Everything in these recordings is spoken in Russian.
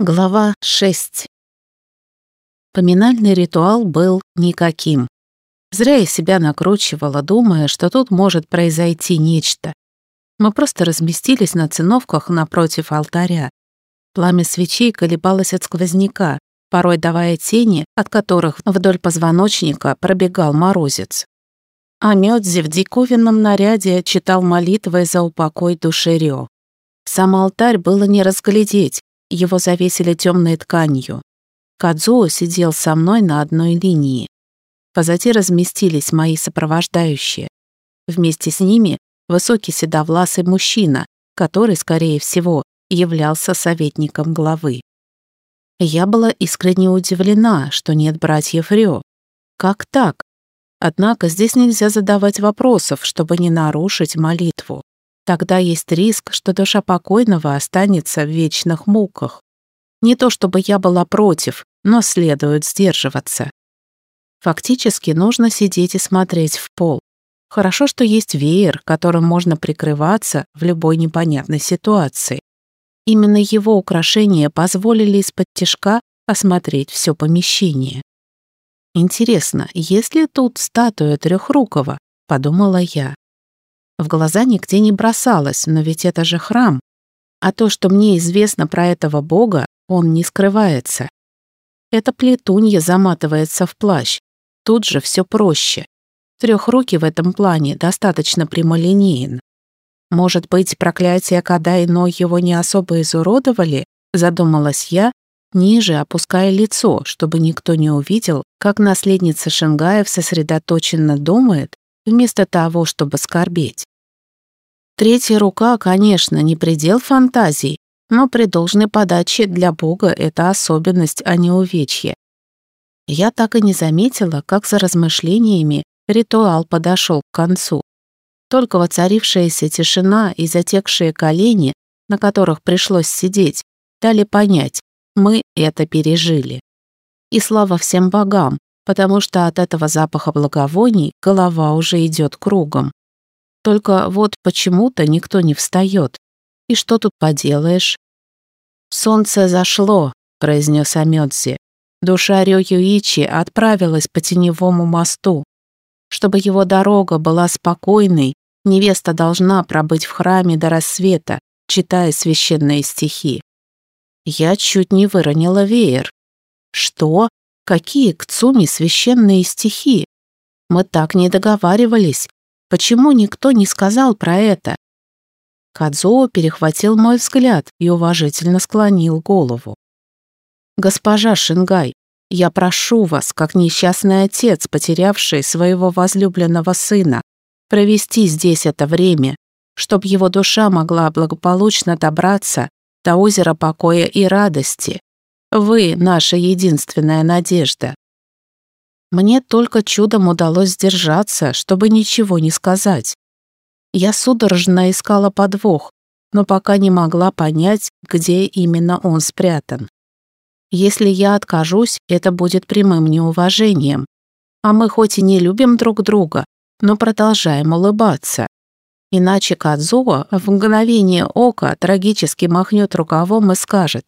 Глава 6 Поминальный ритуал был никаким. Зря я себя накручивала, думая, что тут может произойти нечто. Мы просто разместились на циновках напротив алтаря. Пламя свечей колебалось от сквозняка, порой давая тени, от которых вдоль позвоночника пробегал морозец. А Мёдзи в диковинном наряде читал молитвы за упокой души Рё. Сам алтарь было не разглядеть, его завесили темной тканью. Кадзуо сидел со мной на одной линии. Позади разместились мои сопровождающие. Вместе с ними высокий седовласый мужчина, который, скорее всего, являлся советником главы. Я была искренне удивлена, что нет братьев Рё. Как так? Однако здесь нельзя задавать вопросов, чтобы не нарушить молитву. Тогда есть риск, что душа покойного останется в вечных муках. Не то чтобы я была против, но следует сдерживаться. Фактически нужно сидеть и смотреть в пол. Хорошо, что есть веер, которым можно прикрываться в любой непонятной ситуации. Именно его украшения позволили из-под тишка осмотреть все помещение. «Интересно, есть ли тут статуя Трехрукова?» — подумала я. В глаза нигде не бросалось, но ведь это же храм. А то, что мне известно про этого бога, он не скрывается. Эта плетунья заматывается в плащ. Тут же все проще. Трехрукий в этом плане достаточно прямолинеен. Может быть, проклятие Када и Ной его не особо изуродовали, задумалась я, ниже опуская лицо, чтобы никто не увидел, как наследница Шенгаев сосредоточенно думает, вместо того, чтобы скорбеть. Третья рука, конечно, не предел фантазий, но при должной подаче для Бога это особенность, а не увечье. Я так и не заметила, как за размышлениями ритуал подошел к концу. Только воцарившаяся тишина и затекшие колени, на которых пришлось сидеть, дали понять, мы это пережили. И слава всем богам, потому что от этого запаха благовоний голова уже идет кругом. Только вот почему-то никто не встает. И что тут поделаешь? «Солнце зашло», — произнес Амёдзи. Душа Рё Юичи отправилась по теневому мосту. Чтобы его дорога была спокойной, невеста должна пробыть в храме до рассвета, читая священные стихи. Я чуть не выронила веер. Что? Какие к Цуми священные стихи? Мы так не договаривались. Почему никто не сказал про это? Кадзоо перехватил мой взгляд и уважительно склонил голову. «Госпожа Шингай, я прошу вас, как несчастный отец, потерявший своего возлюбленного сына, провести здесь это время, чтобы его душа могла благополучно добраться до озера покоя и радости. Вы — наша единственная надежда. Мне только чудом удалось сдержаться, чтобы ничего не сказать. Я судорожно искала подвох, но пока не могла понять, где именно он спрятан. Если я откажусь, это будет прямым неуважением. А мы хоть и не любим друг друга, но продолжаем улыбаться. Иначе Кадзуо в мгновение ока трагически махнет рукавом и скажет,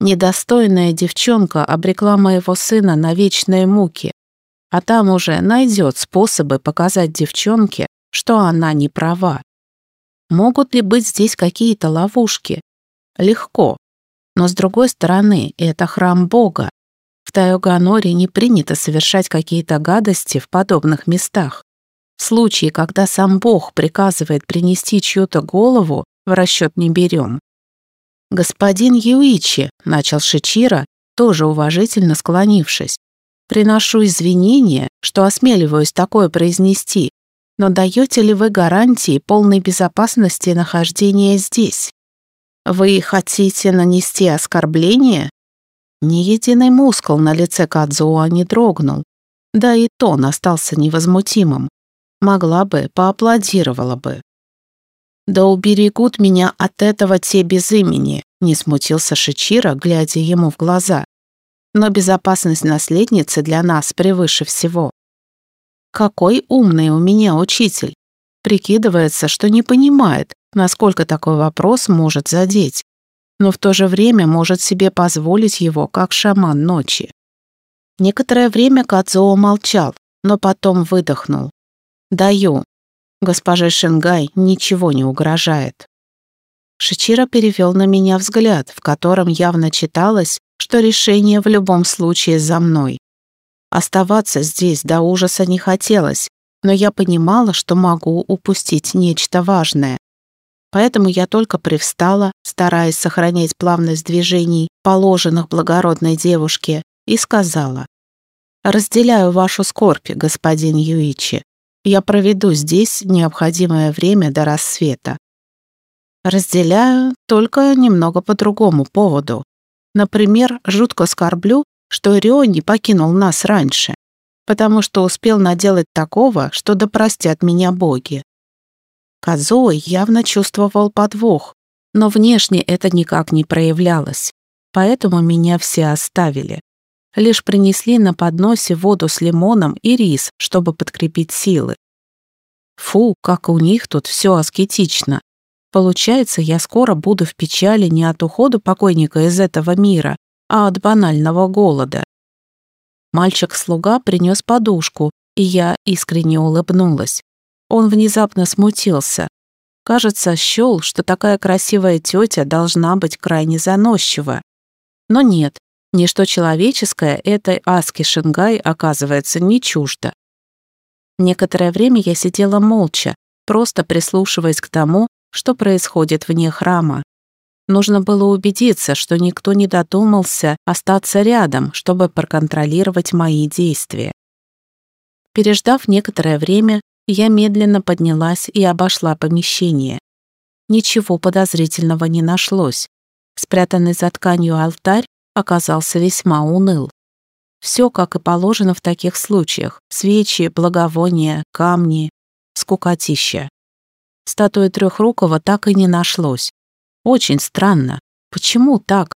«Недостойная девчонка обрекла моего сына на вечные муки а там уже найдет способы показать девчонке, что она не права. Могут ли быть здесь какие-то ловушки? Легко. Но с другой стороны, это храм Бога. В Тайоганоре не принято совершать какие-то гадости в подобных местах. В случае, когда сам Бог приказывает принести чью-то голову, в расчет не берем. «Господин Юичи», — начал Шичира, тоже уважительно склонившись, Приношу извинения, что осмеливаюсь такое произнести, но даете ли вы гарантии полной безопасности нахождения здесь? Вы хотите нанести оскорбление? Ни единый мускул на лице Кадзуа не дрогнул, да и тон остался невозмутимым. Могла бы, поаплодировала бы. «Да уберегут меня от этого те без имени», — не смутился Шичира, глядя ему в глаза но безопасность наследницы для нас превыше всего. Какой умный у меня учитель. Прикидывается, что не понимает, насколько такой вопрос может задеть. но в то же время может себе позволить его, как шаман ночи. Некоторое время Кадзоо молчал, но потом выдохнул. «Даю. Госпоже Шингай ничего не угрожает». Шичиро перевел на меня взгляд, в котором явно читалось, что решение в любом случае за мной. Оставаться здесь до ужаса не хотелось, но я понимала, что могу упустить нечто важное. Поэтому я только привстала, стараясь сохранять плавность движений, положенных благородной девушке, и сказала. «Разделяю вашу скорбь, господин Юичи. Я проведу здесь необходимое время до рассвета. Разделяю только немного по другому поводу. Например, жутко скорблю, что Рио не покинул нас раньше, потому что успел наделать такого, что да простят меня боги. Казуо явно чувствовал подвох, но внешне это никак не проявлялось, поэтому меня все оставили. Лишь принесли на подносе воду с лимоном и рис, чтобы подкрепить силы. Фу, как у них тут все аскетично. Получается, я скоро буду в печали не от ухода покойника из этого мира, а от банального голода. Мальчик-слуга принес подушку, и я искренне улыбнулась. Он внезапно смутился. Кажется, счел, что такая красивая тетя должна быть крайне заносчива. Но нет, ничто человеческое этой Аски Шингай оказывается не чуждо. Некоторое время я сидела молча, просто прислушиваясь к тому, что происходит вне храма. Нужно было убедиться, что никто не додумался остаться рядом, чтобы проконтролировать мои действия. Переждав некоторое время, я медленно поднялась и обошла помещение. Ничего подозрительного не нашлось. Спрятанный за тканью алтарь оказался весьма уныл. Все, как и положено в таких случаях. Свечи, благовония, камни, скукотища. Статуи Трехрукова так и не нашлось. Очень странно. Почему так?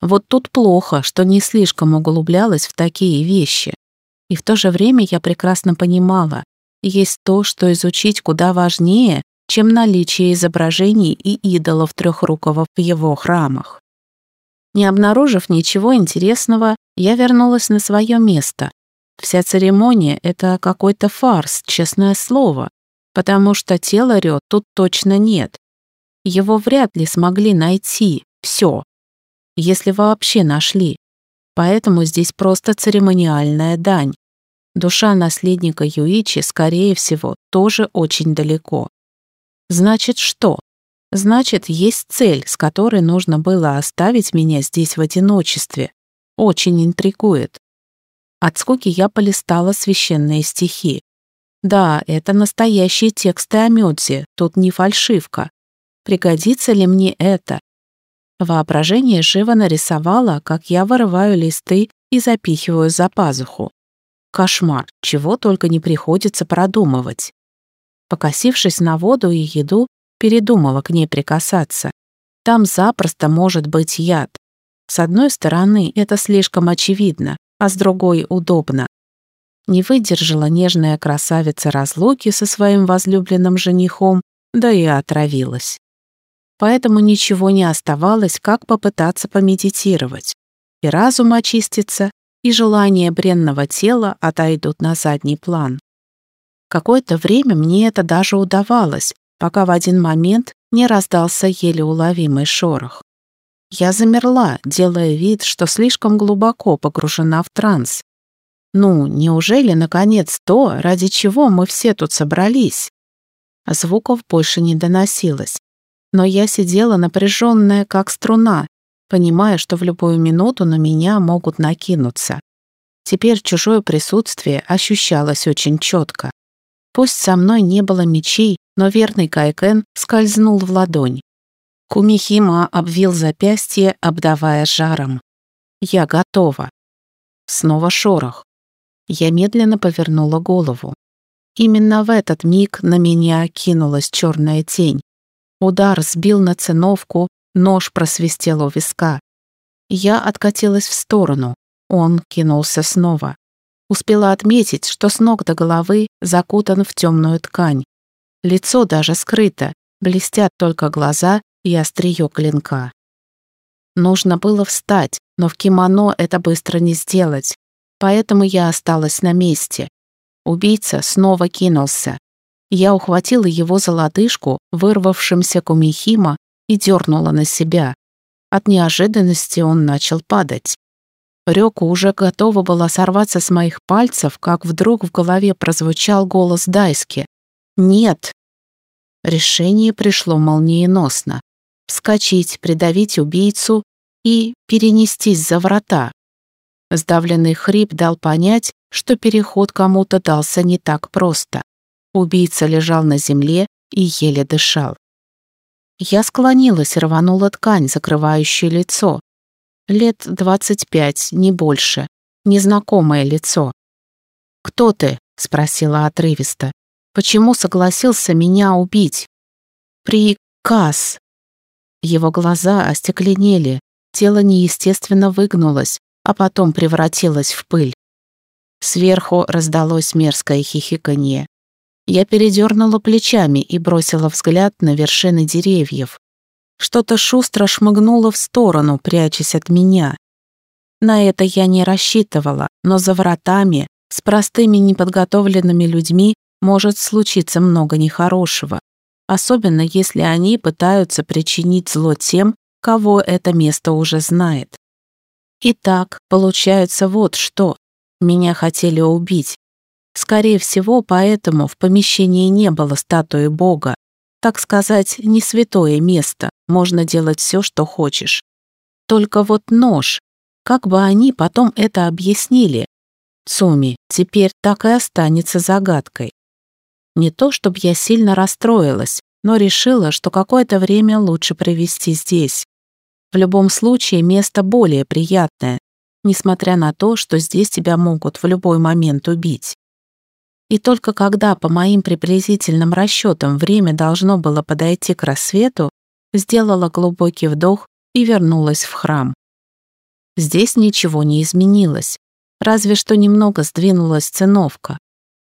Вот тут плохо, что не слишком углублялась в такие вещи. И в то же время я прекрасно понимала, есть то, что изучить куда важнее, чем наличие изображений и идолов Трехрукова в его храмах. Не обнаружив ничего интересного, я вернулась на свое место. Вся церемония — это какой-то фарс, честное слово потому что тела Рё тут точно нет. Его вряд ли смогли найти, все, если вообще нашли. Поэтому здесь просто церемониальная дань. Душа наследника Юичи, скорее всего, тоже очень далеко. Значит, что? Значит, есть цель, с которой нужно было оставить меня здесь в одиночестве. Очень интригует. От скуки я полистала священные стихи. Да, это настоящие тексты о Мёдзе, тут не фальшивка. Пригодится ли мне это? Воображение живо нарисовало, как я вырываю листы и запихиваю за пазуху. Кошмар, чего только не приходится продумывать. Покосившись на воду и еду, передумала к ней прикасаться. Там запросто может быть яд. С одной стороны, это слишком очевидно, а с другой — удобно. Не выдержала нежная красавица разлуки со своим возлюбленным женихом, да и отравилась. Поэтому ничего не оставалось, как попытаться помедитировать. И разум очистится, и желания бренного тела отойдут на задний план. Какое-то время мне это даже удавалось, пока в один момент не раздался еле уловимый шорох. Я замерла, делая вид, что слишком глубоко погружена в транс, ну, неужели, наконец, то, ради чего мы все тут собрались? Звуков больше не доносилось. Но я сидела напряженная, как струна, понимая, что в любую минуту на меня могут накинуться. Теперь чужое присутствие ощущалось очень четко. Пусть со мной не было мечей, но верный Кайкен скользнул в ладонь. Кумихима обвил запястье, обдавая жаром. Я готова. Снова шорох. Я медленно повернула голову. Именно в этот миг на меня кинулась черная тень. Удар сбил на циновку, нож просвистел у виска. Я откатилась в сторону. Он кинулся снова. Успела отметить, что с ног до головы закутан в темную ткань. Лицо даже скрыто, блестят только глаза и острие клинка. Нужно было встать, но в кимоно это быстро не сделать, поэтому я осталась на месте. Убийца снова кинулся. Я ухватила его за лодыжку, вырвавшимся кумихима, и дернула на себя. От неожиданности он начал падать. Рёка уже готова была сорваться с моих пальцев, как вдруг в голове прозвучал голос Дайски. «Нет!» Решение пришло молниеносно. Вскочить, придавить убийцу и перенестись за врата. Сдавленный хрип дал понять, что переход кому-то дался не так просто. Убийца лежал на земле и еле дышал. Я склонилась и рванула ткань, закрывающую лицо. Лет двадцать пять, не больше. Незнакомое лицо. «Кто ты?» — спросила отрывисто. «Почему согласился меня убить?» «Приказ». Его глаза остекленели, тело неестественно выгнулось, а потом превратилось в пыль. Сверху раздалось мерзкое хихиканье. Я передернула плечами и бросила взгляд на вершины деревьев. Что-то шустро шмыгнуло в сторону, прячась от меня. На это я не рассчитывала, но за вратами, с простыми неподготовленными людьми, может случиться много нехорошего, особенно если они пытаются причинить зло тем, кого это место уже знает. Итак, получается вот что. Меня хотели убить, Скорее всего, поэтому в помещении не было статуи Бога. Так сказать, не святое место, можно делать все, что хочешь. Только вот нож, как бы они потом это объяснили? Цуми теперь так и останется загадкой. Не то, чтобы я сильно расстроилась, но решила, что какое-то время лучше провести здесь. В любом случае, место более приятное, несмотря на то, что здесь тебя могут в любой момент убить. И только когда, по моим приблизительным расчетам, время должно было подойти к рассвету, сделала глубокий вдох и вернулась в храм. Здесь ничего не изменилось, разве что немного сдвинулась циновка.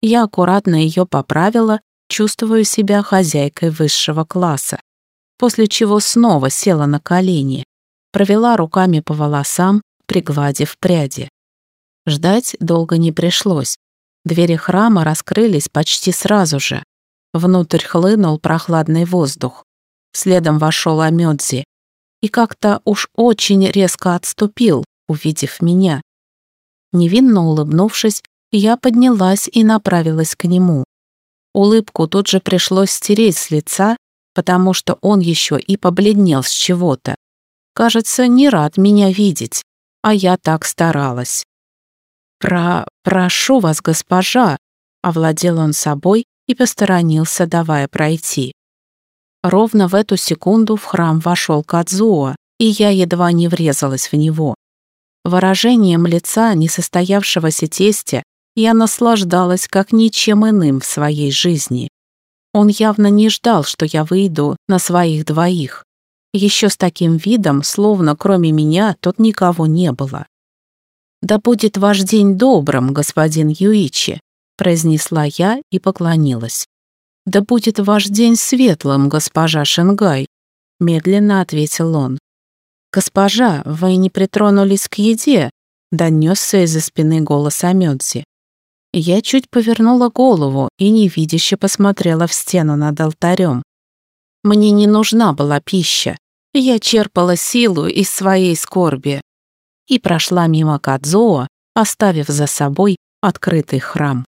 Я аккуратно ее поправила, чувствую себя хозяйкой высшего класса, после чего снова села на колени, провела руками по волосам, пригладив пряди. Ждать долго не пришлось. Двери храма раскрылись почти сразу же. Внутрь хлынул прохладный воздух. Следом вошел Амёдзи и как-то уж очень резко отступил, увидев меня. Невинно улыбнувшись, я поднялась и направилась к нему. Улыбку тут же пришлось стереть с лица, потому что он еще и побледнел с чего-то. Кажется, не рад меня видеть, а я так старалась. «Про... прошу вас, госпожа!» Овладел он собой и посторонился, давая пройти. Ровно в эту секунду в храм вошел Кадзуо, и я едва не врезалась в него. Выражением лица несостоявшегося тестя я наслаждалась как ничем иным в своей жизни. Он явно не ждал, что я выйду на своих двоих. Еще с таким видом, словно кроме меня тут никого не было. «Да будет ваш день добрым, господин Юичи», произнесла я и поклонилась. «Да будет ваш день светлым, госпожа Шенгай», медленно ответил он. «Госпожа, вы не притронулись к еде», донесся из-за спины голос Амёдзи. Я чуть повернула голову и невидяще посмотрела в стену над алтарем. Мне не нужна была пища. Я черпала силу из своей скорби и прошла мимо Кадзоо, оставив за собой открытый храм.